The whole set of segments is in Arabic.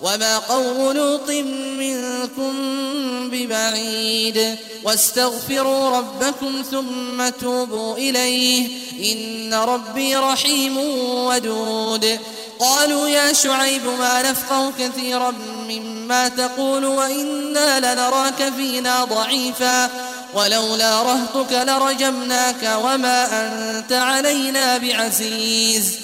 وما قوم لوط منكم ببعيد واستغفروا ربكم ثم توبوا إليه إن ربي رحيم ودود. قالوا يا شعيب ما نفقه كثيرا مما تقول وإنا لنراك فينا ضعيفا. ولولا رهطك لرجمناك وما أنت علينا بعزيز.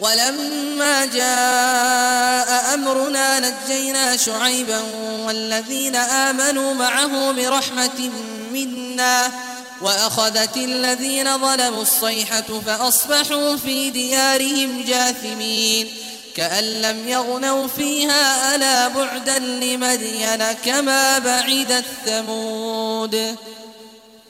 ولما جاء أمرنا نجينا شعيبا والذين آمنوا معه برحمة منا وأخذت الذين ظلموا الصيحة فأصبحوا في ديارهم جاثمين كأن لم يغنوا فيها ألا بعدا لمدين كما بعدت ثمود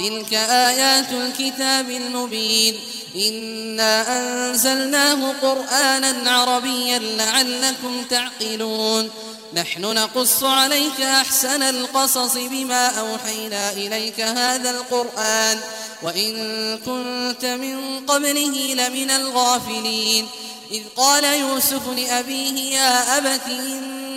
تلك آيات الكتاب المبين. إنا أنزلناه قرآنا عربيا لعلكم تعقلون. نحن نقص عليك أحسن القصص بما أوحينا إليك هذا القرآن. وإن كنت من قبله لمن الغافلين. إذ قال يوسف لأبيه يا أبت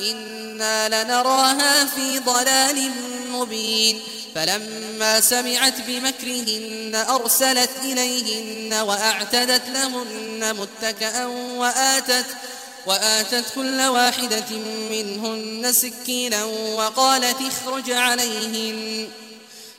إنا لنراها في ضلال مبين فلما سمعت بمكرهن أرسلت إليهن وأعتدت لهن متكأ وآتت وآتت كل واحدة منهن سكينا وقالت اخرج عليهن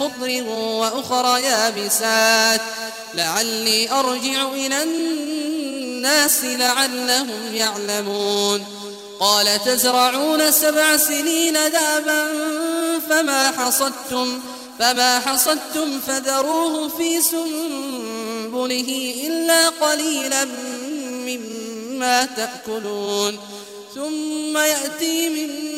خضر وأخرى يابسات. لعلي أرجع إلى الناس لعلهم يعلمون. قال تزرعون سبع سنين دابا فما حصدتم فما حصدتم فذروه في سنبله إلا قليلا مما تأكلون. ثم يأتي من